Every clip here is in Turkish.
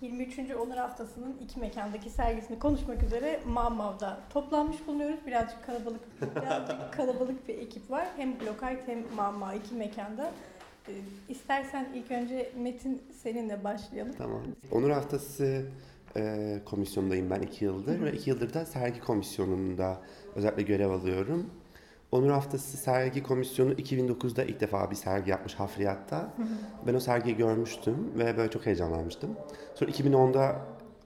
23. Onur Haftası'nın iki mekandaki sergisini konuşmak üzere Mamav'da toplanmış bulunuyoruz. Birazcık kalabalık birazcık kalabalık bir ekip var. Hem Blokart hem Mama iki mekanda. Ee, İstersen ilk önce Metin seninle başlayalım. Tamam. Onur Haftası e, komisyonundayım ben iki yıldır ve iki yıldır da sergi komisyonunda özellikle görev alıyorum. Onur Haftası Sergi Komisyonu 2009'da ilk defa bir sergi yapmış Hafriyat'ta. Ben o sergiyi görmüştüm ve böyle çok heyecanlanmıştım. Sonra 2010'da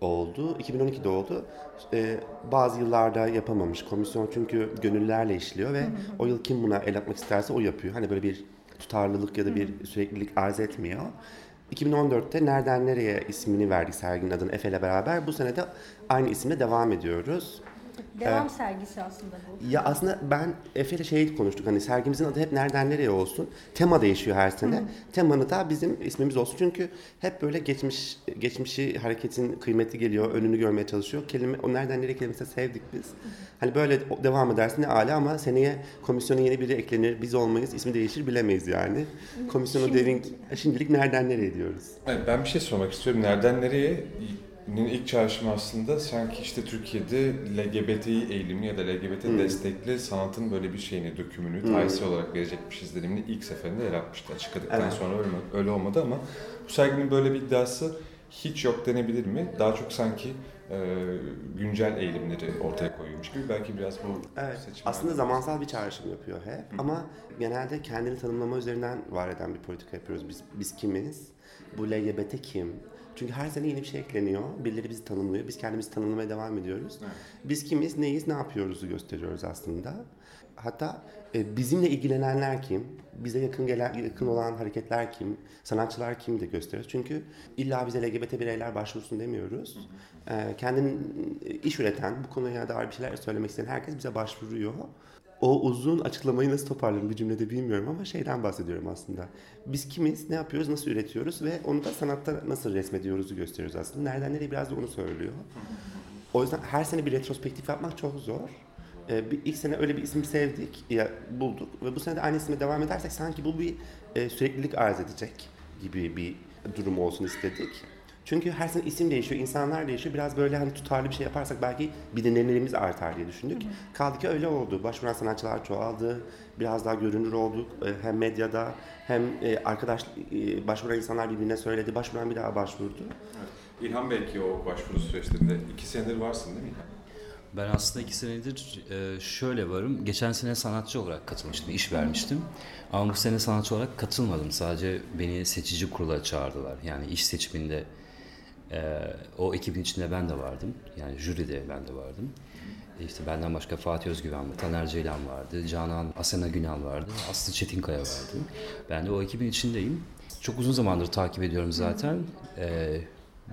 oldu, 2012'de oldu. Ee, bazı yıllarda yapamamış komisyon çünkü gönüllülerle işliyor ve o yıl kim buna el atmak isterse o yapıyor. Hani böyle bir tutarlılık ya da bir süreklilik arz etmiyor. 2014'te Nereden Nereye ismini verdik serginin adını Efe ile beraber. Bu sene de aynı isimle devam ediyoruz. Devam sergisi aslında bu. Ya aslında ben Efe ile şey konuştuk hani sergimizin adı hep nereden nereye olsun. Tema değişiyor her sene. Temanı da bizim ismimiz olsun. Çünkü hep böyle geçmiş geçmişi hareketin kıymeti geliyor. Önünü görmeye çalışıyor. Kelime o nereden nereye kelimesini sevdik biz. Hani böyle devam edersin ne âlâ ama seneye komisyona yeni biri eklenir. Biz olmayız. ismi değişir bilemeyiz yani. Komisyonu Şimdilik. derin şimdilik nereden nereye diyoruz. Evet, ben bir şey sormak istiyorum. Nereden nereye? Nin ilk çağrışımı aslında sanki işte Türkiye'de LGBTİ eğilimli ya da LGBT Hmm. destekli sanatın böyle bir şeyini, dökümünü, tarihsel olarak verecekmiş izlenimini ilk seferinde yer atmıştı. Açıkladıktan Evet. sonra öyle, öyle olmadı ama bu serginin böyle bir iddiası hiç yok denebilir mi? Daha çok sanki e, güncel eğilimleri ortaya koyuyormuş gibi. Belki biraz bu Evet, seçim. aslında zamansal bir çağrışım yapıyor hep ama genelde kendini tanımlama üzerinden var eden bir politika yapıyoruz. Biz, biz kimiz? Bu LGBT kim? Çünkü her sene yeni bir şey ekleniyor. Birileri bizi tanımlıyor. Biz kendimizi tanımlamaya devam ediyoruz. Evet. Biz kimiz, neyiz, ne yapıyoruzu gösteriyoruz aslında. Hatta e, bizimle ilgilenenler kim? Bize yakın gelen, yakın olan hareketler kim? Sanatçılar kim de gösteriyoruz. Çünkü illa bize LGBT bireyler başvursun demiyoruz. E, kendinin iş üreten, bu konuya dair bir şeyler söylemek isteyen herkes bize başvuruyor. O uzun açıklamayı nasıl toparlarım bir cümlede bilmiyorum ama şeyden bahsediyorum aslında. Biz kimiz, ne yapıyoruz, nasıl üretiyoruz ve onu da sanatta nasıl resmediyoruzu gösteriyoruz aslında. Nereden nereye biraz da onu söylüyor. O yüzden her sene bir retrospektif yapmak çok zor. Ee, bir ilk sene öyle bir isim sevdik, ya bulduk ve bu sene de aynı isimle devam edersek sanki bu bir e, süreklilik arz edecek gibi bir durum olsun istedik. Çünkü her sene isim değişiyor, insanlar değişiyor. Biraz böyle hani tutarlı bir şey yaparsak belki bilinirliğimiz artar diye düşündük. Kaldı ki öyle oldu. Başvuran sanatçılar çoğaldı. Biraz daha görünür olduk. Ee, Hem medyada hem e, arkadaş e, başvuran insanlar birbirine söyledi. Başvuran bir daha başvurdu. İlhan belki o başvuru süreçlerinde iki senedir varsın değil mi İlhan? Ben aslında iki senedir e, şöyle varım. Geçen sene sanatçı olarak katılmıştım, iş vermiştim. Ama bu sene sanatçı olarak katılmadım. Sadece beni seçici kurula çağırdılar. Yani iş seçiminde e, o ekibin içinde ben de vardım. Yani jüride ben de vardım. E, İşte benden başka Fatih Özgüven var, Taner Ceylan vardı, Canan Asena Günal vardı, Aslı Çetinkaya vardı. Ben de o ekibin içindeyim. Çok uzun zamandır takip ediyorum zaten. E,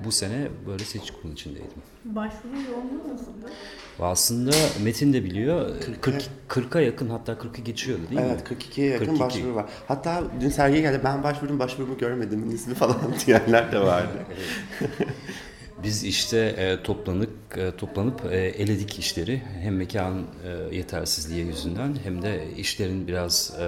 bu sene böyle seçici kurul içindeydim. Başvuru yoğunluğu nasıldı? Aslında Metin de biliyor. 40 40'a yakın hatta 40'ı geçiyordu değil mi? Evet 42'ye yakın 42. başvuru var. Hatta dün sergiye geldi ben başvurdum başvurumu görmedim ismi falan diyenler de vardı. Biz işte e, toplanıp e, toplanıp e, eledik işleri. Hem mekan e, yetersizliği yüzünden hem de işlerin biraz e,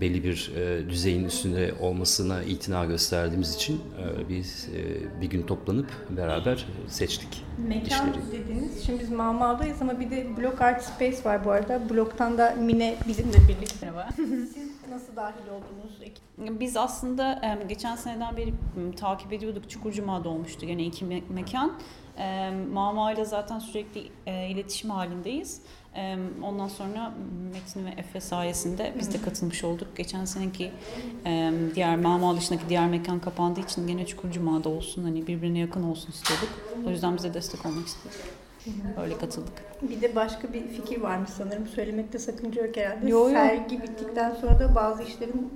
belli bir e, düzeyin üstünde olmasına itina gösterdiğimiz için e, biz e, bir gün toplanıp beraber seçtik Mekan işleri. dediniz. Şimdi biz Mama'dayız ama bir de Blok Art Space var bu arada. Blok'tan da Mine bizimle birlikte. Merhaba. Siz nasıl dahil oldunuz? Biz aslında e, geçen seneden beri m, takip ediyorduk. Çukurcuma'da olmuştu gene iki me- mekan. E, Mama ile zaten sürekli e, iletişim halindeyiz. Ondan sonra Metin ve Efe sayesinde biz de katılmış olduk. Geçen seneki diğer Mama dışındaki diğer mekan kapandığı için gene Çukurcuma'da olsun hani birbirine yakın olsun istiyorduk. O yüzden bize destek olmak istedik. Öyle katıldık. Bir de başka bir fikir varmış sanırım. Söylemekte sakınca yok herhalde. Yo, yo. Sergi bittikten sonra da bazı işlerin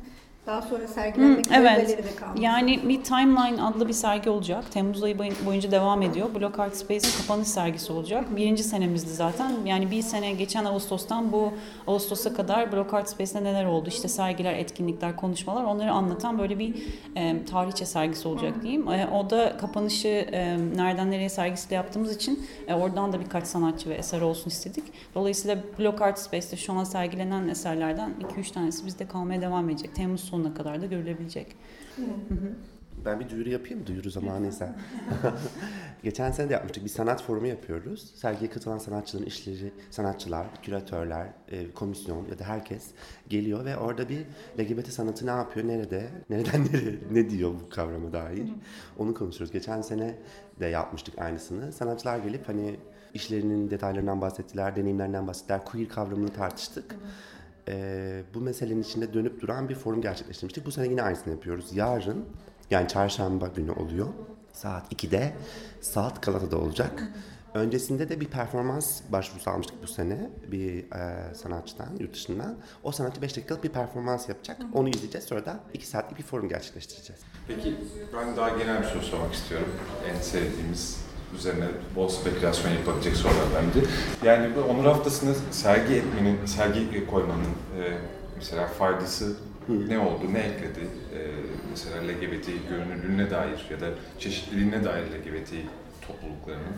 daha sonra sergilenmek Hı, evet. galeri de kalmış. Yani bir Timeline adlı bir sergi olacak. Temmuz ayı boyun- boyunca devam ediyor. Block Art Space'in kapanış sergisi olacak. Birinci senemizdi zaten. Yani bir sene geçen Ağustos'tan bu Ağustos'a kadar Block Art Space'te neler oldu? İşte sergiler, etkinlikler, konuşmalar onları anlatan böyle bir e, tarihçe sergisi olacak diyeyim. E, o da kapanışı e, nereden nereye sergisiyle yaptığımız için e, oradan da birkaç sanatçı ve eser olsun istedik. Dolayısıyla Block Art Space'te şu an sergilenen eserlerden 2-3 tanesi bizde kalmaya devam edecek. Temmuz sonuna kadar da görülebilecek. Ben bir duyuru yapayım mı? Duyuru zamanıysa. Geçen sene de yapmıştık. Bir sanat forumu yapıyoruz. Sergiye katılan sanatçıların işleri, sanatçılar, küratörler, e, komisyon ya da herkes geliyor ve orada bir LGBT sanatı ne yapıyor, nerede, nereden nereye, ne diyor bu kavrama dair. Onu konuşuyoruz. Geçen sene de yapmıştık aynısını. Sanatçılar gelip hani işlerinin detaylarından bahsettiler, deneyimlerinden bahsettiler, queer kavramını tartıştık. Ee, bu meselenin içinde dönüp duran bir forum gerçekleştirmiştik. Bu sene yine aynısını yapıyoruz. Yarın yani çarşamba günü oluyor. Saat 2'de Saat Galata'da olacak. Öncesinde de bir performans başvurusu almıştık bu sene bir e, sanatçıdan, yurt dışından. O sanatçı 5 dakikalık bir performans yapacak. Onu izleyeceğiz. Sonra da 2 saatlik bir forum gerçekleştireceğiz. Peki ben daha genel bir soru sormak istiyorum. En sevdiğimiz üzerine bol spekülasyon yapabilecek sorulardan biri. Yani bu onur haftasını sergi etmenin, sergi koymanın e, mesela faydası ne oldu, ne ekledi? E, mesela LGBT görünürlüğüne dair ya da çeşitliliğine dair LGBT topluluklarının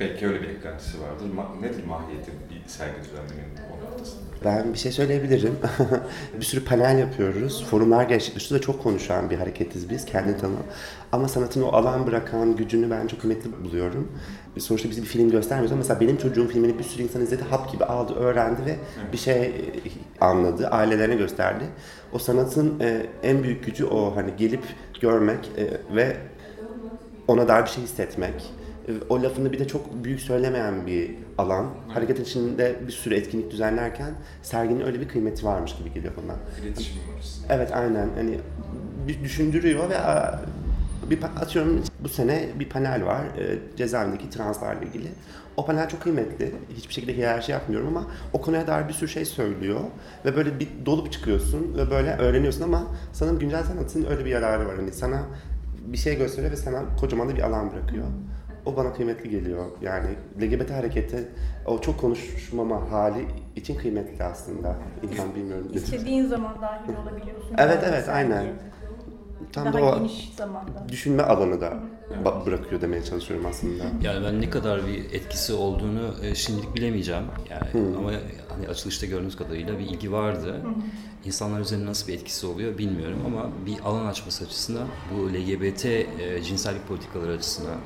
belki öyle bir eklentisi vardır. Ma- nedir mahiyeti bir sergi düzenlemenin onur haftasında? Ben bir şey söyleyebilirim. bir sürü panel yapıyoruz. Forumlar gerçekleştiriyoruz ve çok konuşan bir hareketiz biz. Kendini tanı. Ama sanatın o alan bırakan gücünü ben çok kıymetli buluyorum. Sonuçta bizi bir film göstermiyoruz ama mesela benim çocuğum filmini bir sürü insan izledi. Hap gibi aldı, öğrendi ve bir şey anladı. Ailelerine gösterdi. O sanatın e, en büyük gücü o. Hani gelip görmek e, ve ona dair bir şey hissetmek. E, O lafını bir de çok büyük söylemeyen bir alan. Hareketin içinde bir sürü etkinlik düzenlerken serginin öyle bir kıymeti varmış gibi geliyor bana. İletişim var. Evet aynen. Hani bir düşündürüyor ve bir atıyorum bu sene bir panel var e, cezaevindeki translarla ilgili. O panel çok kıymetli. Hiçbir şekilde hiyerarşi yapmıyorum ama o konuya dair bir sürü şey söylüyor ve böyle bir dolup çıkıyorsun ve böyle öğreniyorsun ama sanırım güncel sanatın öyle bir yararı var. Hani sana bir şey gösteriyor ve sana kocaman da bir alan bırakıyor. O bana kıymetli geliyor. Yani LGBT hareketi o çok konuşmama hali için kıymetli aslında. İlhan bilmiyorum. İstediğin zaman dahil olabiliyorsun. Evet, evet, sergiye. aynen. Tam Daha da o geniş zamanda. düşünme alanı da ba- bırakıyor demeye çalışıyorum aslında. Yani ben ne kadar bir etkisi olduğunu e, şimdilik bilemeyeceğim. Yani ama hani açılışta gördüğünüz kadarıyla bir ilgi vardı. İnsanlar üzerinde nasıl bir etkisi oluyor bilmiyorum ama bir alan açması açısından bu LGBT e, cinsellik politikaları açısından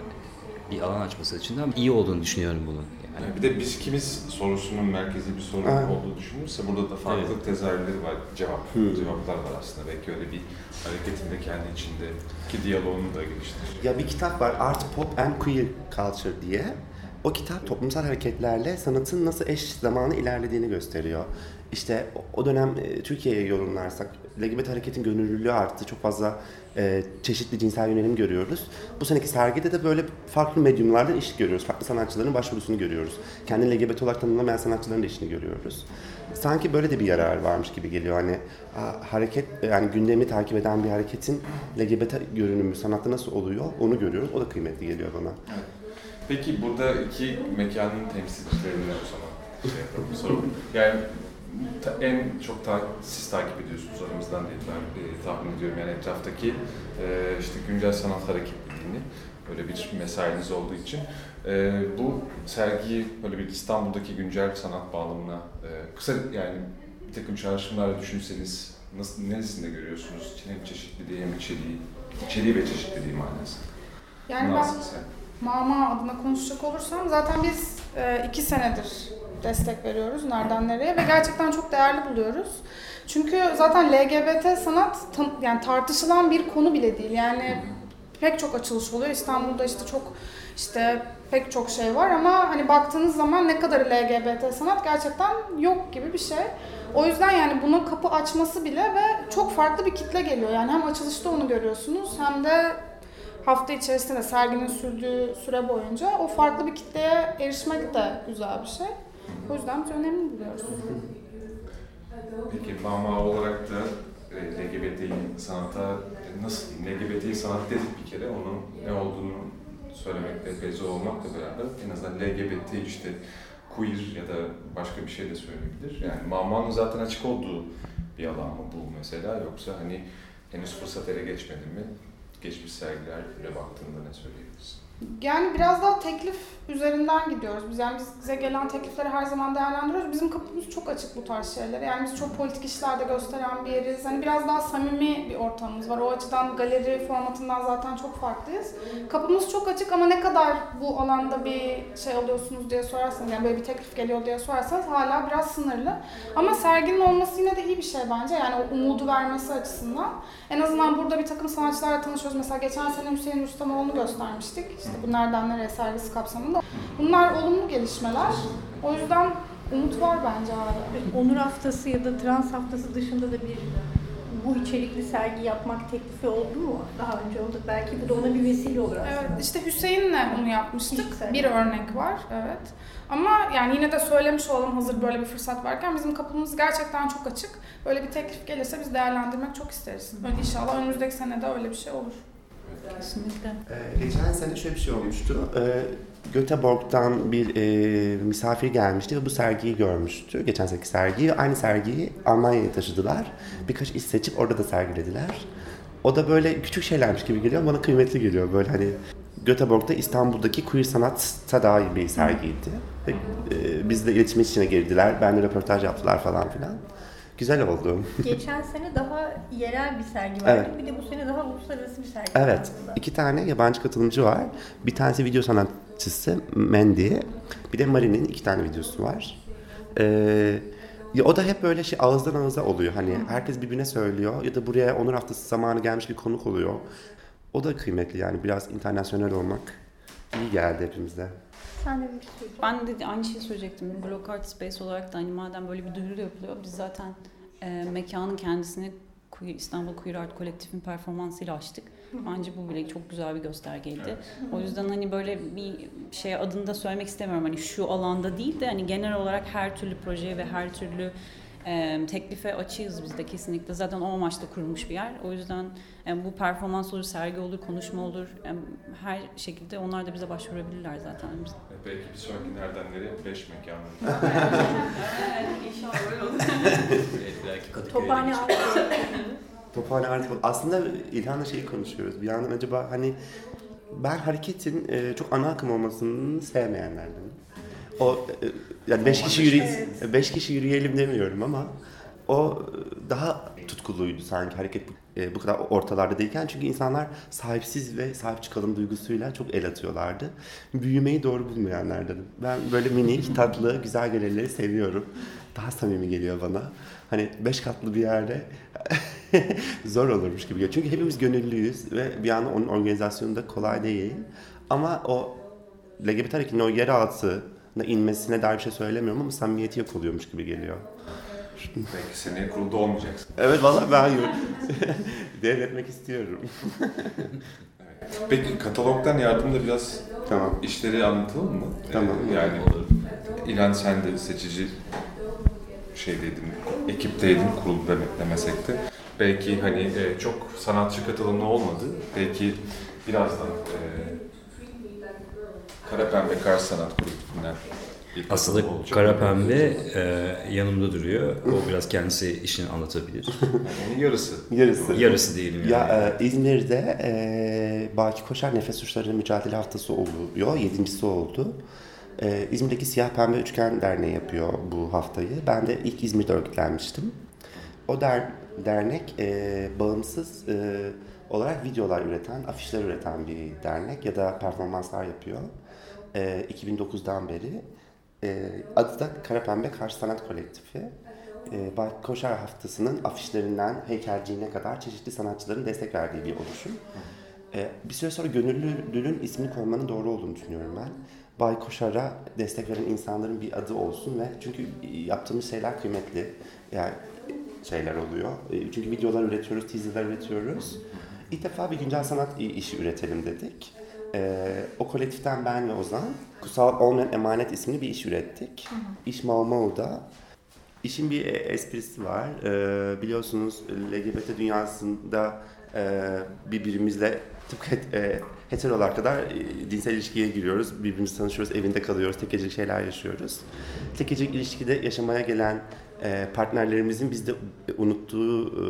bir alan açması açısından iyi olduğunu düşünüyorum bunun. Yani bir de biz kimiz sorusunun merkezi bir soru Evet. olduğu düşünülürse burada da farklı Evet. tezahürleri var, cevap, Hmm. cevaplar var aslında. Belki öyle bir hareketin de kendi içindeki diyaloğunu da geliştirir. Ya bir kitap var Art Pop and Queer Culture diye. O kitap toplumsal hareketlerle sanatın nasıl eş zamanı ilerlediğini gösteriyor. İşte o- dönem e, Türkiye'ye yorumlarsak LGBT hareketin gönüllülüğü arttı. Çok fazla e, çeşitli cinsel yönelim görüyoruz. Bu seneki sergide de böyle farklı medyumlardan iş görüyoruz. Farklı sanatçıların başvurusunu görüyoruz. Kendi LGBT olarak tanımlamayan sanatçıların da işini görüyoruz. Sanki böyle de bir yarar varmış gibi geliyor. Hani hareket yani gündemi takip eden bir hareketin LGBT görünümü sanatta nasıl oluyor onu görüyoruz. O da kıymetli geliyor bana. Peki burada iki mekanın temsilcilerini o zaman şey yapalım, soralım. Yani en çok ta- siz takip ediyorsunuz aramızdan diye ben e, tahmin ediyorum. Yani etraftaki e, işte güncel sanat hareketliliğini böyle bir mesainiz olduğu için e, bu sergiyi böyle bir İstanbul'daki güncel sanat bağlamına e, kısa yani bir takım çağrışımlarla düşünseniz nasıl neresinde görüyorsunuz? Hem çeşitliliği hem içeriği, içeriği ve çeşitliliği manasında. Yani ben Nasıl sen? Mama adına konuşacak olursam zaten biz e, iki senedir destek veriyoruz nereden nereye ve gerçekten çok değerli buluyoruz. Çünkü zaten LGBT sanat yani tartışılan bir konu bile değil. Yani pek çok açılış oluyor. İstanbul'da işte çok işte pek çok şey var ama hani baktığınız zaman ne kadar LGBT sanat gerçekten yok gibi bir şey. O yüzden yani buna kapı açması bile ve çok farklı bir kitle geliyor. Yani hem açılışta onu görüyorsunuz hem de hafta içerisinde serginin sürdüğü süre boyunca o farklı bir kitleye erişmek de güzel bir şey. O yüzden biz önemli buluyoruz. Peki Mama olarak da e, LGBT sanata nasıl LGBT sanat dedik bir kere onun ne olduğunu söylemekte epey zor olmakla beraber en azından LGBT işte queer ya da başka bir şey de söylenebilir. Yani Mama'nın zaten açık olduğu bir alan mı bu mesela yoksa hani henüz fırsat ele geçmedi mi? Geçmiş sergilerle baktığında ne söyleyebilirsin? Yani biraz daha teklif üzerinden gidiyoruz. Biz yani bize gelen teklifleri her zaman değerlendiriyoruz. Bizim kapımız çok açık bu tarz şeylere. Yani biz çok politik işlerde gösteren bir yeriz. Hani biraz daha samimi bir ortamımız var. O açıdan galeri formatından zaten çok farklıyız. Kapımız çok açık ama ne kadar bu alanda bir şey alıyorsunuz diye sorarsanız, yani böyle bir teklif geliyor diye sorarsanız hala biraz sınırlı. Ama serginin olması yine de iyi bir şey bence. Yani o umudu vermesi açısından. En azından burada bir takım sanatçılarla tanışıyoruz. Mesela geçen sene Hüseyin Rüstemoğlu'nu göstermiştik. İşte bu nereden nereye sergisi kapsamında. Bunlar olumlu gelişmeler. O yüzden umut var bence hala. Onur haftası ya da trans haftası dışında da bir bu içerikli sergi yapmak teklifi oldu mu daha önce? O da belki bu da ona bir vesile olur aslında. Evet, işte Hüseyin'le onu yapmıştık. Sene. Bir örnek var, evet. Ama yani yine de söylemiş olalım hazır böyle bir fırsat varken bizim kapımız gerçekten çok açık. Böyle bir teklif gelirse biz değerlendirmek çok isteriz. Öyle inşallah önümüzdeki sene de öyle bir şey olur. Kesinlikle. Ee, geçen sene şöyle bir şey olmuştu. Ee, Göteborg'dan bir e, misafir gelmişti ve bu sergiyi görmüştü. Geçen seneki sergiyi. Aynı sergiyi Almanya'ya taşıdılar. Birkaç iş seçip orada da sergilediler. O da böyle küçük şeylermiş gibi geliyor. Bana kıymetli geliyor. Böyle hani Göteborg'da İstanbul'daki queer sanatta dair bir sergiydi. Ve, e, biz de iletişim içine girdiler. Benle röportaj yaptılar falan filan. Güzel oldu. Geçen sene daha yerel bir sergi vardı. Evet. Bir de bu sene daha uluslararası bir sergi Evet. var iki tane yabancı katılımcı var. Bir tanesi video sanatçısı Mandy. Bir de Mari'nin iki tane videosu var. Ee, ya o da hep böyle şey ağızdan ağıza oluyor. Hani herkes birbirine söylüyor ya da buraya Onur Haftası zamanı gelmiş bir konuk oluyor. O da kıymetli yani biraz internasyonel olmak iyi geldi hepimize. Sen de bir şey. Ben de aynı şeyi söyleyecektim. Block Art Space olarak da hani madem böyle bir duyuru yapılıyor biz zaten e, mekanın kendisini İstanbul Queer Art Kolektif'in performansıyla açtık. Bence bu bile çok güzel bir göstergeydi. O yüzden hani böyle bir şey adında söylemek istemiyorum. Hani şu alanda değil de hani genel olarak her türlü projeye ve her türlü e, teklife açığız biz de kesinlikle. Zaten o amaçla kurulmuş bir yer. O yüzden e, bu performans olur, sergi olur, konuşma olur. E, her şekilde onlar da bize başvurabilirler zaten. Biz Belki bir sonraki nereden nereye 5 mekanı. İnşallah öyle olur. Belki Tophane Tophane artık aslında İlhan'la şeyi konuşuyoruz. Bir yandan acaba hani ben hareketin e, çok ana akım olmasını sevmeyenlerdenim. O e, yani beş kişi yürüye beş kişi yürüyelim demiyorum ama o daha tutkuluydu sanki hareket e, bu kadar ortalarda değilken çünkü insanlar sahipsiz ve sahip çıkalım duygusuyla çok el atıyorlardı. Büyümeyi doğru bulmayanlardanım. Ben böyle minik, tatlı, güzel galerileri seviyorum. Daha samimi geliyor bana. Hani beş katlı bir yerde zor olurmuş gibi geliyor. Çünkü hepimiz gönüllüyüz ve bir yandan onun organizasyonu da kolay değil. Ama o LGBT hareketinin o yer altına inmesine dair bir şey söylemiyorum ama samimiyeti yok oluyormuş gibi geliyor. Belki seneye kurulda olmayacaksın. Evet valla ben devretmek istiyorum. Peki katalogdan yardımda biraz Tamam. işleri anlatalım mı? Tamam. Ee, yani İlhan sen de seçici şeydeydin, ekipteydin kurul deme- demesek de. Belki hani e, çok sanatçı katılımlı olmadı. Belki birazdan e, Kara Pembe Kar Sanat Kulübü'nden Aslında katılım olacak. Kara Pembe e, yanımda duruyor. O biraz kendisi işini anlatabilir. Yani onun yarısı. Yarısı. Yarısı diyelim yani. Ya e, İzmir'de e, Baki Koşar Nefes Suçları Mücadele Haftası oluyor. Yedincisi oldu. E, İzmir'deki Siyah Pembe Üçgen Derneği yapıyor bu haftayı. Ben de ilk İzmir'de örgütlenmiştim. O der, dernek e, bağımsız e, olarak videolar üreten, afişler üreten bir dernek ya da performanslar yapıyor. E, 2009'dan beri. E, adı da Kara Pembe Karşı Sanat Kolektifi. E, Koşar Haftası'nın afişlerinden heykelciğine kadar çeşitli sanatçıların destek verdiği bir oluşum. E, bir süre sonra gönüllülüğün ismini koymanın doğru olduğunu düşünüyorum ben. Bay Koşar'a destek veren insanların bir adı olsun ve çünkü yaptığımız şeyler kıymetli yani şeyler oluyor. E, Çünkü videolar üretiyoruz, teaserler üretiyoruz. İlk defa bir güncel sanat işi üretelim dedik. E, o kolektiften ben ve Ozan Kutsal Olmayan Emanet isimli bir iş ürettik. İş Mau Mau'da. İşin bir e, esprisi var. E, biliyorsunuz LGBT dünyasında e, birbirimizle tıpkı het- e, heterolar kadar e, cinsel ilişkiye giriyoruz. Birbirimizi tanışıyoruz, evinde kalıyoruz, tek gecelik şeyler yaşıyoruz. Tek gecelik ilişkide yaşamaya gelen e, partnerlerimizin bizde unuttuğu e,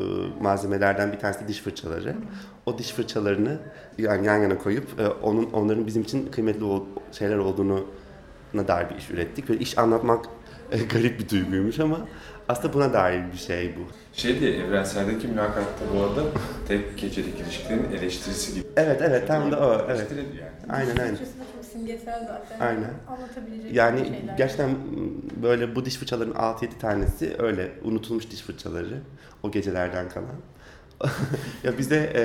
malzemelerden bir tanesi diş fırçaları. O diş fırçalarını yani yan yana koyup e, onun onların bizim için kıymetli şeyler olduğunu na dair bir iş ürettik. Böyle iş anlatmak e, garip bir duyguymuş ama aslında buna dair bir şey bu. Şey diye evrenseldeki mülakatta bu arada tek gecelik ilişkilerin eleştirisi gibi. Evet evet tam da o evet. Yani. Aynen aynen. Simgesel zaten. Aynen. Anlatabilecek Yani şeyler. gerçekten böyle bu diş fırçalarının 6-7 tanesi öyle unutulmuş diş fırçaları o gecelerden kalan. ya bize e,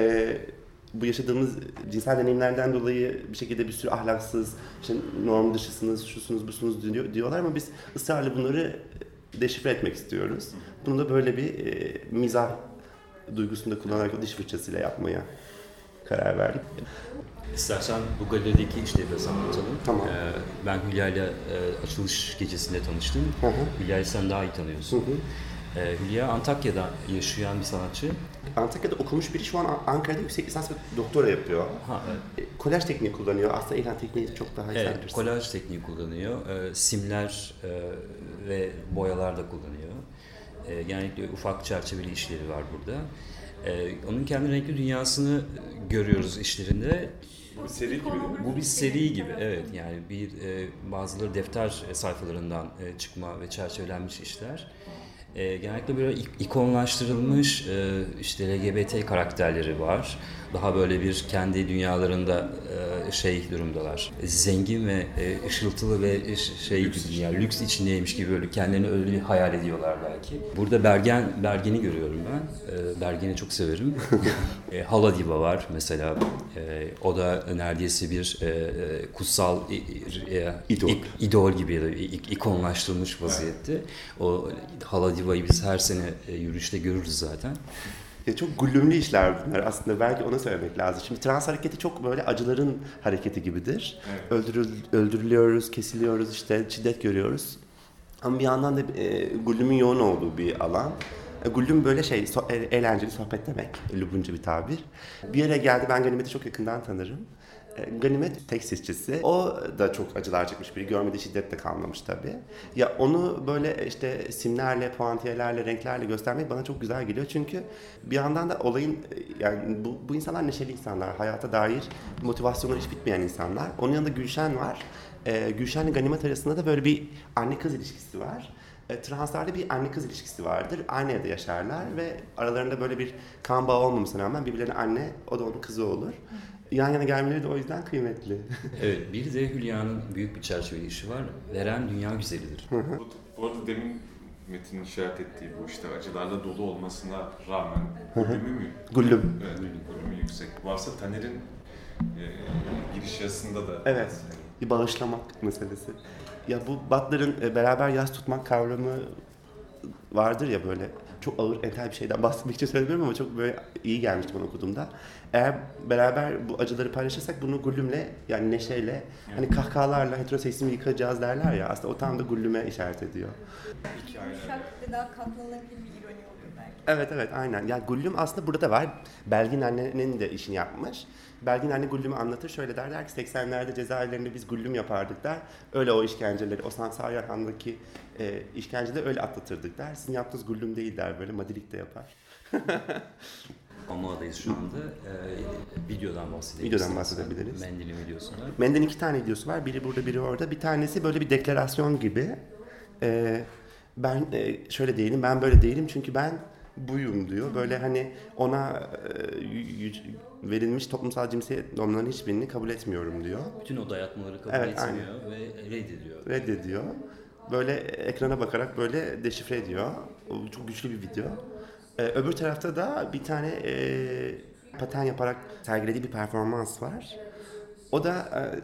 bu yaşadığımız cinsel deneyimlerden dolayı bir şekilde bir sürü ahlaksız, işte norm dışısınız, şusunuz, busunuz diyor, diyorlar ama biz ısrarla bunları deşifre etmek istiyoruz. Bunu da böyle bir e, mizah duygusunda kullanarak o diş fırçasıyla yapmaya karar verdik. İstersen bu galerideki işleri biraz anlatalım. Tamam. Ee, ben Hülya ile e, açılış gecesinde tanıştım. Hı hı. Hülya'yı sen daha iyi tanıyorsun. Hı hı. Ee, Hülya Antakya'da yaşayan bir sanatçı. Antakya'da okumuş biri şu an Ankara'da yüksek lisans ve doktora yapıyor. Ha, evet. E, Kolaj tekniği kullanıyor. Aslında ilan tekniği çok daha iyi Evet, kolaj tekniği kullanıyor. Ee, simler e, ve boyalar da kullanıyor. Ee, genellikle ufak çerçeveli işleri var burada. Ee, onun kendi renkli dünyasını görüyoruz işlerinde. Bu bir seri gibi? Bu bir seri gibi, evet. Yani bir e, bazıları defter sayfalarından e, çıkma ve çerçevelenmiş işler. E, genellikle böyle ik- ikonlaştırılmış e, işte LGBT karakterleri var. Daha böyle bir kendi dünyalarında e, şey durumdalar. Zengin ve e, ışıltılı ve şey gibi dünya, lüks içindeymiş gibi böyle kendilerini öyle bir hayal ediyorlar belki. Burada Bergen Bergen'i görüyorum ben. E, Bergen'i çok severim. Hala Diva var mesela. O da neredeyse bir kutsal İdol. idol gibi ya da ikonlaştırılmış vaziyette. O Hala Diva'yı biz her sene yürüyüşte görürüz zaten. Ya çok gullümlü işler bunlar aslında. Belki ona söylemek lazım. Şimdi trans hareketi çok böyle acıların hareketi gibidir. Evet. Öldürül, öldürülüyoruz, kesiliyoruz, işte şiddet görüyoruz. Ama bir yandan da e, gullümün yoğun olduğu bir alan. E, gullüm böyle şey, so- e, eğlenceli sohbet demek. Lubuncu bir tabir. Bir yere geldi, ben Ganimet'i çok yakından tanırım. Ganimet tekstilcisi. O da çok acılar çekmiş biri. Görmediği şiddet de kalmamış tabii. Ya onu böyle işte simlerle, puantiyelerle, renklerle göstermek bana çok güzel geliyor. Çünkü bir yandan da olayın e, yani bu, bu insanlar neşeli insanlar. Hayata dair motivasyonları hiç bitmeyen insanlar. Onun yanında Gülşen var. E, Gülşen'le Ganimet arasında da böyle bir anne kız ilişkisi var. E, translarda bir anne kız ilişkisi vardır. Aynı evde yaşarlar ve aralarında böyle bir kan bağı olmamasına rağmen birbirlerine anne, o da onun kızı olur. Yan yana gelmeleri de o yüzden kıymetli. Evet, bir de Hülya'nın büyük bir çerçeveli işi var. Veren dünya güzelidir. Bu, bu arada demin Metin'in işaret ettiği bu işte acılarla dolu olmasına rağmen bölümü mü? Gullüm. Evet, yüksek. Varsa Taner'in e, giriş yazısında da Evet. Bir bağışlamak meselesi. Ya bu Butler'ın e, beraber yaz tutmak kavramı vardır ya böyle çok ağır entel bir şeyden bahsetmek için söylemiyorum ama çok böyle iyi gelmişti bana okuduğumda. Eğer beraber bu acıları paylaşırsak bunu gullümle yani neşeyle hani kahkahalarla heteroseksizmi yıkacağız derler ya aslında o tam da gullüme işaret ediyor. Yumuşak ve daha katlanabilir bir ironi oluyor belki. Evet evet aynen. Ya Gullüm aslında burada da var. Belgin annenin de işini yapmış. Belgin anne Gullüm'ü anlatır. Şöyle derler ki 80'lerde cezaevlerinde biz Gullüm yapardık der. Öyle o işkenceleri, o Sansar Yarhan'daki e, işkenceleri öyle atlatırdık der. Sizin yaptığınız Gullüm değil der böyle. Madilik de yapar. Ama'dayız şu anda. Ee, videodan bahsedelim. Videodan bahsedebiliriz. Mendil'in videosunda. Mendel'in iki tane videosu var. Biri burada, biri orada. Bir tanesi böyle bir deklarasyon gibi. Ee, ben e, şöyle değilim, ben böyle değilim çünkü ben buyum diyor. Böyle hani ona e, verilmiş toplumsal cinsiyet normlarının hiçbirini kabul etmiyorum diyor. Bütün o dayatmaları kabul Evet, etmiyor ve reddediyor. Reddediyor. Böyle ekrana bakarak böyle deşifre ediyor. O çok güçlü bir video. Ee, öbür tarafta da bir tane e, paten yaparak sergilediği bir performans var. O da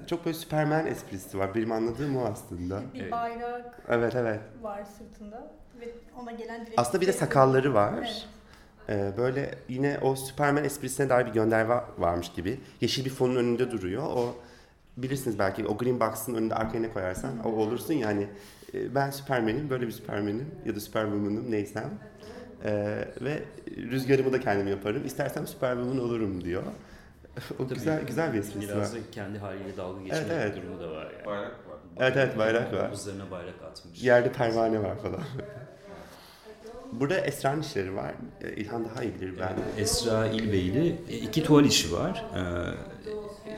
e, çok böyle Superman esprisi var. Benim anladığım o aslında. Bir bayrak Evet evet. var sırtında ve ona gelen direkt... Aslında bir de sakalları var. Evet. Ee, böyle yine o Superman esprisine dair bir gönderme varmış gibi. Yeşil bir fonun önünde duruyor. O bilirsiniz belki o green box'ın önünde arkaya ne koyarsan o olursun yani. e, ben Superman'im, böyle bir Superman'im ya da Superwoman'ım neysem. Ee, ve rüzgarımı da kendim yaparım. İstersem Superwoman olurum diyor. o Tabii, güzel güzel bir esprisi var. Biraz da kendi haliyle dalga geçme Evet, evet. durumu da var yani. Bayrak var. Evet evet bayrak var. Omuzlarına bayrak atmış. Yerde pervane var falan. Burada Esra'nın işleri var. E, İlhan daha iyi bilir ben. Esra İlbeyli e, iki tuval işi var. Ee,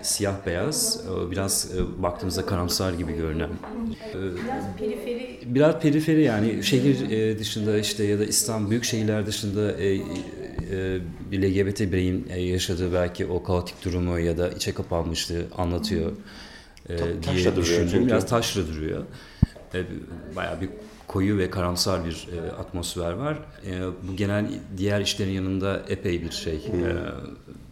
siyah beyaz, e, biraz e, baktığımızda karamsar gibi görünen. Ee, Biraz periferi Biraz periferi yani şehir dışında işte ya da İstanbul büyük şehirler dışında e, bir LGBT bireyin yaşadığı belki o kaotik durumu ya da içe kapanmışlığı anlatıyor Ta- diye taşra duruyor düşündüm. Biraz taşra duruyor. E, bayağı bir koyu ve karamsar bir e, atmosfer var. E, bu genel diğer işlerin yanında epey bir şey e,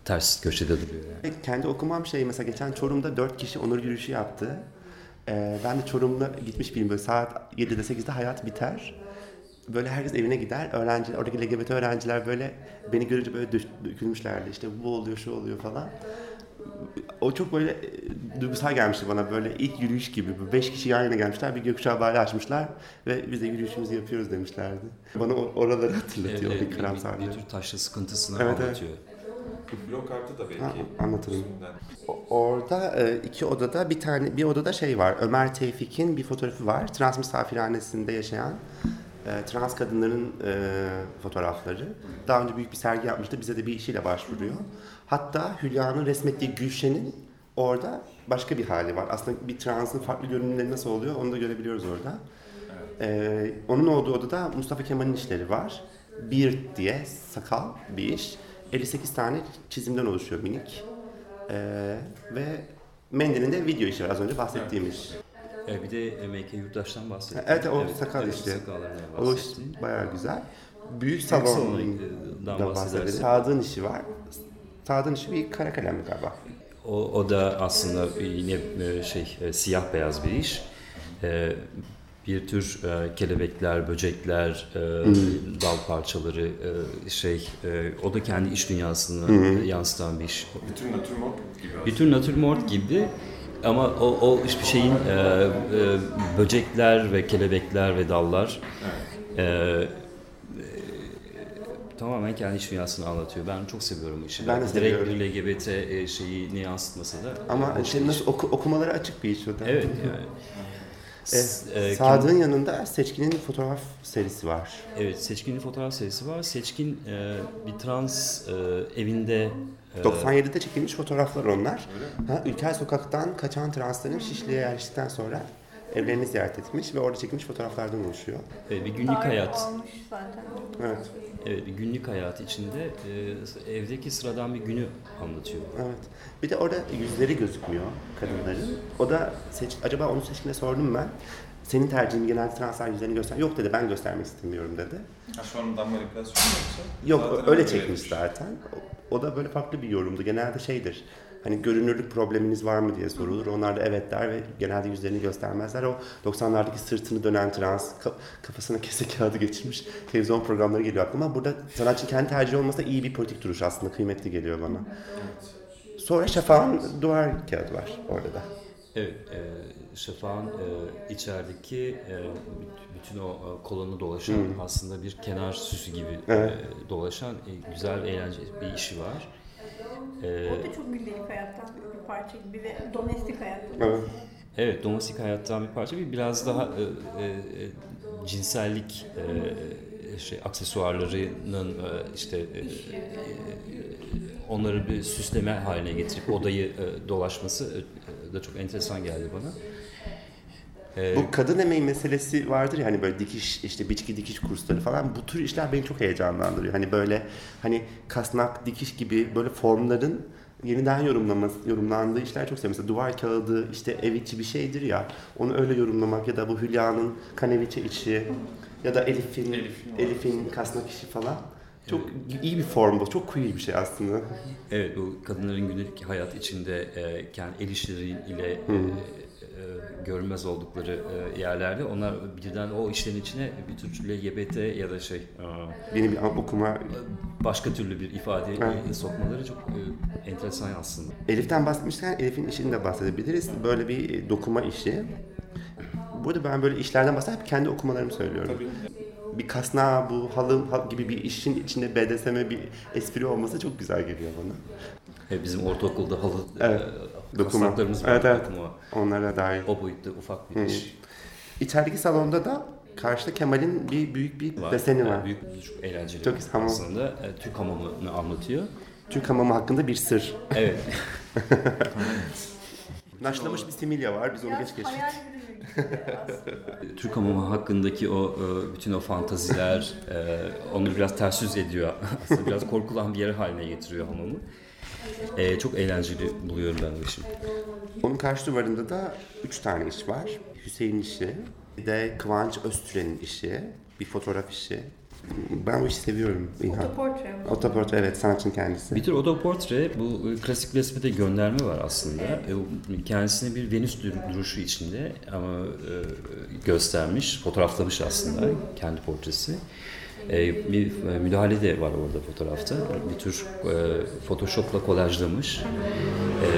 ters köşede duruyor. Yani. Kendi okumam şey mesela geçen Çorum'da dört kişi onur yürüyüşü yaptı. Ee, ben de Çorum'da gitmiş biriyim böyle saat 7'de 8'de hayat biter. Böyle herkes evine gider. Öğrenci, oradaki LGBT öğrenciler böyle beni görünce böyle dökülmüşlerdi. İşte bu oluyor, şu oluyor falan. O çok böyle e, duygusal gelmişti bana böyle ilk yürüyüş gibi. Bu Beş kişi yan yana gelmişler, bir gökkuşağı bayrağı açmışlar ve biz de yürüyüşümüzü yapıyoruz demişlerdi. Bana oraları hatırlatıyor, E, o e, bir bir, bir tür taşra sıkıntısını Evet, evet. anlatıyor. Blok artı da belki. Ha, anlatırım. Orada e, iki odada bir tane bir odada şey var. Ömer Tevfik'in bir fotoğrafı var. Trans misafirhanesinde yaşayan e, trans kadınların fotoğrafları. Daha önce büyük bir sergi yapmıştı. Bize de bir işiyle başvuruyor. Hatta Hülya'nın resmettiği Gülşen'in orada başka bir hali var. Aslında bir transın farklı görünümleri nasıl oluyor onu da görebiliyoruz orada. E, onun olduğu odada Mustafa Kemal'in işleri var. Bir diye sakal bir iş. 58 tane çizimden oluşuyor minik. Ee, ve Mendel'in de video işi var az önce bahsettiğim iş. E, bir de e, M.K. Yurttaş'tan bahsettim. Evet, o sakal evet, işte. O iş bayağı güzel. Büyük salondan bahsedelim. Sadık'ın işi var. Sadık'ın işi bir kara kalemli galiba. O, o da aslında yine e, şey e, siyah beyaz bir iş. E, bir tür e, kelebekler, böcekler, e, dal parçaları e, şey e, o da kendi iç dünyasını yansıtan bir iş. Bütün natürmort gibi tür natürmort gibi ama o, o hiçbir şeyin e, e, böcekler ve kelebekler ve dallar e, e, tamamen kendi iç dünyasını anlatıyor. Ben çok seviyorum bu işi. Ben de Direkt seviyorum. bir LGBT e, şeyini yansıtmasa da. Ama şey nasıl iş. oku- okumaları açık bir iş o da. Evet yani. E, e, Sadık'ın yanında Seçkin'in fotoğraf serisi var. Evet, Seçkin'in fotoğraf serisi var. Seçkin e, bir trans e, evinde e, 97'de çekilmiş fotoğraflar onlar. Ha, Ülker Sokak'tan kaçan transların Şişli'ye yerleştikten sonra evlerini ziyaret etmiş ve orada çekilmiş fotoğraflardan oluşuyor. e, bir günlük hayat. almış zaten. Evet. Evet, bir günlük hayat içinde e, evdeki sıradan bir günü anlatıyor. Evet. Bir de orada yüzleri gözükmüyor kadınların. O da seç, acaba onu seçkine sordum ben. Senin tercihin genelde translar yüzlerini göster. Yok dedi ben göstermek istemiyorum dedi. Ha şu an manipülasyon mu yoksa? Yok Zaten öyle çekmiş yapmış. zaten. O, o da böyle farklı bir yorumdu. Genelde şeydir. Hani görünürlük probleminiz var mı diye sorulur. Onlar da evet der ve genelde yüzlerini göstermezler. O 90'lardaki sırtını dönen trans, ka- kafasına kese kağıdı geçirmiş televizyon programları geliyor aklıma. Burada sanatçı kendi tercihi olmasa da iyi bir politik duruş aslında. Kıymetli geliyor bana. Sonra Şafak'ın duvar kağıdı var orada da. Evet, e, Şafak'ın e, içerideki e, bütün o e, kolonu dolaşan aslında bir kenar süsü gibi Evet. e, dolaşan e, güzel, eğlenceli bir işi var. E, O da çok gündelik hayattan bir parça gibi ve domestik hayattan. Evet. Evet, domestik hayattan bir parça. Bir biraz daha e, e, e, cinsellik e, şey aksesuarlarının e, işte e, e, onları bir süsleme haline getirip odayı e, dolaşması e, da çok enteresan geldi bana. E, Bu kadın emeği meselesi vardır ya hani böyle dikiş işte biçki dikiş kursları falan bu tür işler beni çok heyecanlandırıyor. Hani böyle hani kasnak dikiş gibi böyle formların yeniden yorumlaması, yorumlandığı işler çok seviyorum. Mesela duvar kağıdı işte ev içi bir şeydir ya onu öyle yorumlamak ya da bu Hülya'nın kaneviçe içi ya da Elif'in Elif'in. Elif'in kasnak işi falan. Çok iyi bir form bu. Çok queer bir şey aslında. Evet bu kadınların günlük hayat içinde e, kendi el işleriyle e, görünmez oldukları e, yerlerde onlar birden o işlerin içine bir tür LGBT ya da şey e, Yeni bir okuma başka türlü bir ifade Evet. sokmaları çok e, enteresan aslında. Elif'ten bahsetmişken Elif'in işini de bahsedebiliriz. Böyle bir dokuma işi. Burada ben böyle işlerden bahsederken kendi okumalarımı söylüyorum. Tabii. Bir kasna bu halı hal gibi bir işin içinde BDSM bir espri olması çok güzel geliyor bana. E, bizim ortaokulda halı Evet, e, dokuma. kasnaklarımız var. Evet, evet. Dokuma. Onlara dair. O boyutta ufak bir Hı. iş. İçerideki salonda da karşıda Kemal'in bir büyük bir Var. deseni Yani var. Büyük, çok eğlenceli. Çok hamam. aslında. E, Türk hamamını anlatıyor. Türk hamamı hakkında bir sır. Evet. Naşlamış bir similya var. Biz onu geç geçtik. aslında. Türk hamamı hakkındaki o e, bütün o fantaziler e, onu biraz ters yüz ediyor. Aslında biraz korkulan bir yer haline getiriyor hamamı. E, çok eğlenceli buluyorum ben o işi. Onun karşı duvarında da üç tane iş var. Hüseyin işi, bir de Kıvanç Öztüren'in işi, bir fotoğraf işi. Ben bu işi seviyorum. Otoportre mi? Otoportre evet sanatçının kendisi. Bir tür otoportre, bu e, klasik resme de gönderme var aslında. E, o kendisini bir Venüs dur- duruşu içinde ama e, göstermiş, fotoğraflamış aslında kendi portresi. E, bir e, müdahale de var orada fotoğrafta. Bir tür e, Photoshop'la kolajlamış. E,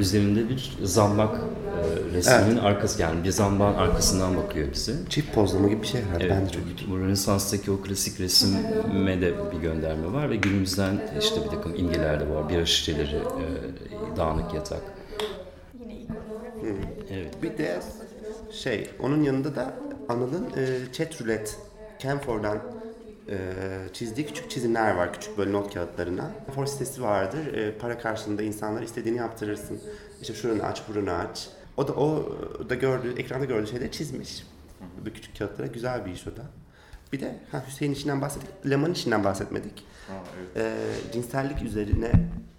üzerinde bir zambak e, resminin arkası yani bir zambağın arkasından bakıyor bize. Çift pozlama gibi bir şey herhalde. Evet, Ben de çok bu Rönesans'taki o klasik resime de bir gönderme var ve günümüzden işte bir takım imgeler de var. Bira şişeleri, e, dağınık yatak. Yine ikonografi. Evet. Bir de şey, onun yanında da Anıl'ın e, chat roulette, Canfor'dan çizdiği küçük çizimler var. Küçük böyle not kağıtlarına. For sitesi vardır. E, para karşılığında insanlar istediğini yaptırırsın. İşte şuranı aç, buranı aç. O da o da gördüğü, ekranda gördüğü şeyleri çizmiş. Bu küçük kağıtlara güzel bir iş o da. Bir de ha, Hüseyin işinden bahsettik. Leman işinden bahsetmedik. Ha, evet. E, cinsellik üzerine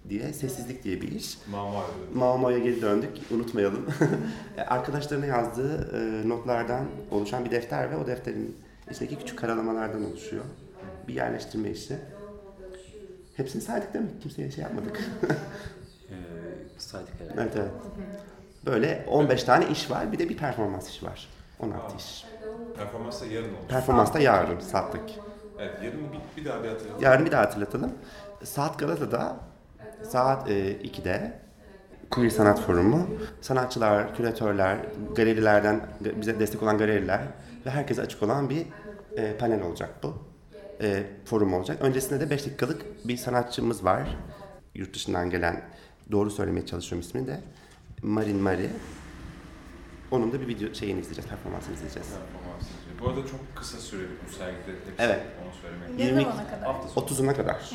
diye Sessizlik diye bir iş. Mamar. Mao'ya geri döndük, unutmayalım. Arkadaşlarına yazdığı e, notlardan oluşan bir defter ve o defterin içindeki küçük karalamalardan oluşuyor. Bir yerleştirme işi. Hepsini saydık değil mi? Kimseye şey yapmadık. E, saydık herhalde. evet evet. Böyle 15 tane iş var, bir de bir performans işi var. 16 iş. Performans da yarın olmuş. Performans da yarın, sattık. Evet, yarın bir, bir daha bir hatırlatalım. Yarın bir daha hatırlatalım. Saat Galata'da saat e, 2'de Queer Sanat Forumu, sanatçılar, küratörler, galerilerden bize destek olan galeriler ve herkese açık olan bir e, panel olacak bu. E, forum olacak. Öncesinde de 5 dakikalık bir sanatçımız var. Yurt dışından gelen, doğru söylemeye çalışıyorum ismini de. Marin Mari. Onun da bir video şeyini izleyeceğiz, performansını izleyeceğiz. Performans izliyor. Bu arada çok kısa süreli bu sergide. Hepsi Evet. Onu söylemek. Ne 20 zamana kadar? Hafta sonu. 30'una kadar.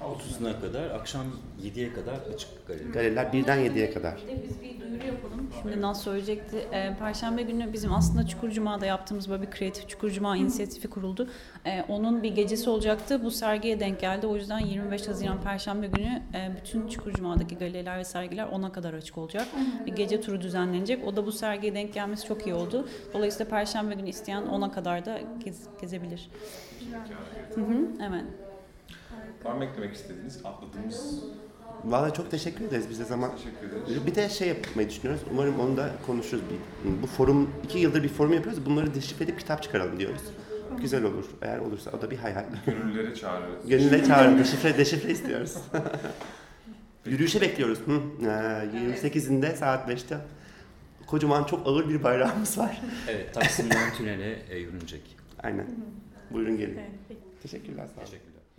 30'una kadar, akşam 7'ye kadar açık galeri. Galeriler 1'den 7'ye kadar. Bir de biz bir duyuru yapalım. Şimdi Naz söyleyecekti. Ee, Perşembe günü bizim aslında Çukur Cuma'da yaptığımız böyle bir kreatif Çukur Cuma inisiyatifi kuruldu. Ee, onun bir gecesi olacaktı. Bu sergiye denk geldi. O yüzden 25 Haziran Perşembe günü e, bütün Çukur Cuma'daki galeriler ve sergiler ona kadar açık olacak. Bir gece turu düzenlenecek. O da bu sergiye denk gelmesi çok iyi oldu. Dolayısıyla Perşembe günü isteyen ona kadar da gez- gezebilir. Hı hı, evet. Var mı eklemek istediğiniz? Atladığımız Vallahi çok teşekkür ederiz bize zaman. teşekkür ederiz. Bir de şey yapmayı düşünüyoruz. Umarım onu da konuşuruz. Bir, bu forum, iki yıldır bir forum yapıyoruz. Bunları deşifre edip kitap çıkaralım diyoruz. Güzel olur. Eğer olursa o da bir hayal. Gönüllüleri çağırırız. Gönülle çağırın. Deşifre, deşifre istiyoruz. Yürüyüşe bekliyoruz. Hı. Ee, 28'inde saat 5'te. Kocaman çok ağır bir bayrağımız var. Evet, Taksim'den tünele yürünecek. Aynen. Buyurun gelin. Teşekkürler. Sağ olun. Teşekkürler.